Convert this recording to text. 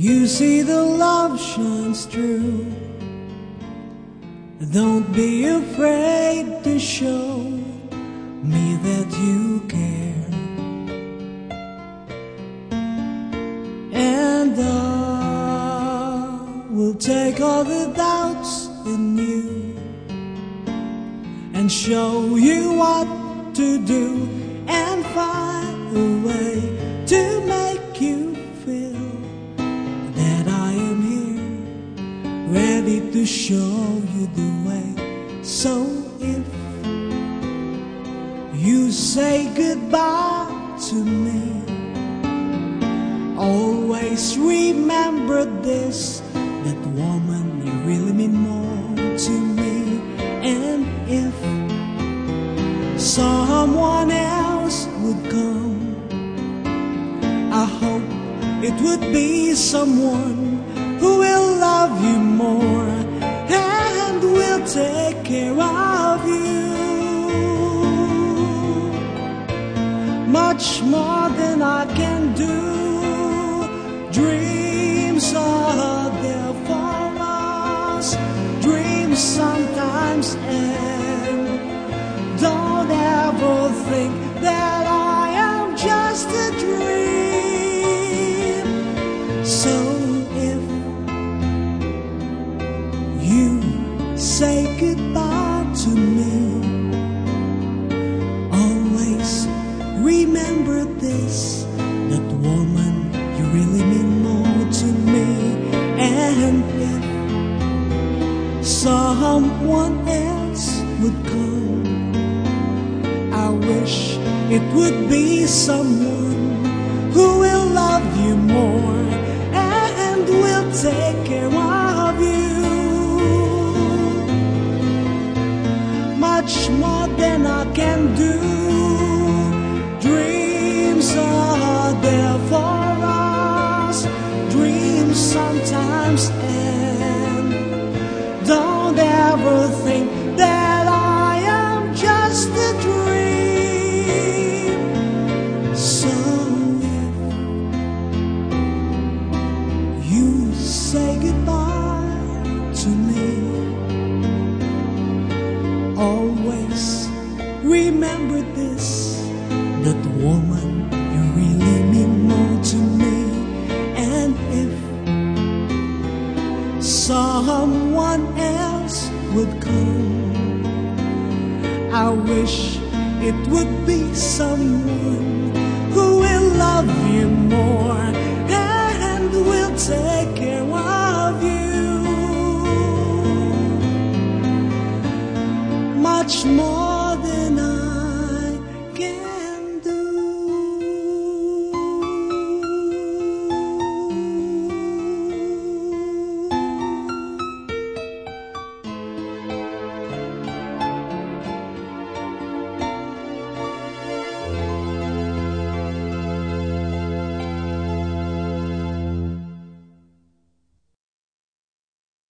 you see the love shines through, don't be afraid to show me that you care. And I will take all the doubts in you and show you what to do and find a way to show you the way. So if you say goodbye to me, always remember this that woman, you really mean more to me. And if someone else would come, I hope it would be someone much more than I can do. Dreams are there for us, dreams sometimes end. Don't ever think that I am just a dream. So if you say goodbye remember this that woman, you really mean more to me. And if someone else would come, I wish it would be someone who will love you more and will take care of you much more than I can do. Dreams sometimes end. Don't ever think that I am just a dream. So if you say goodbye to me, always remember this that woman i wish it would be someone who will love you more and will take care of you much more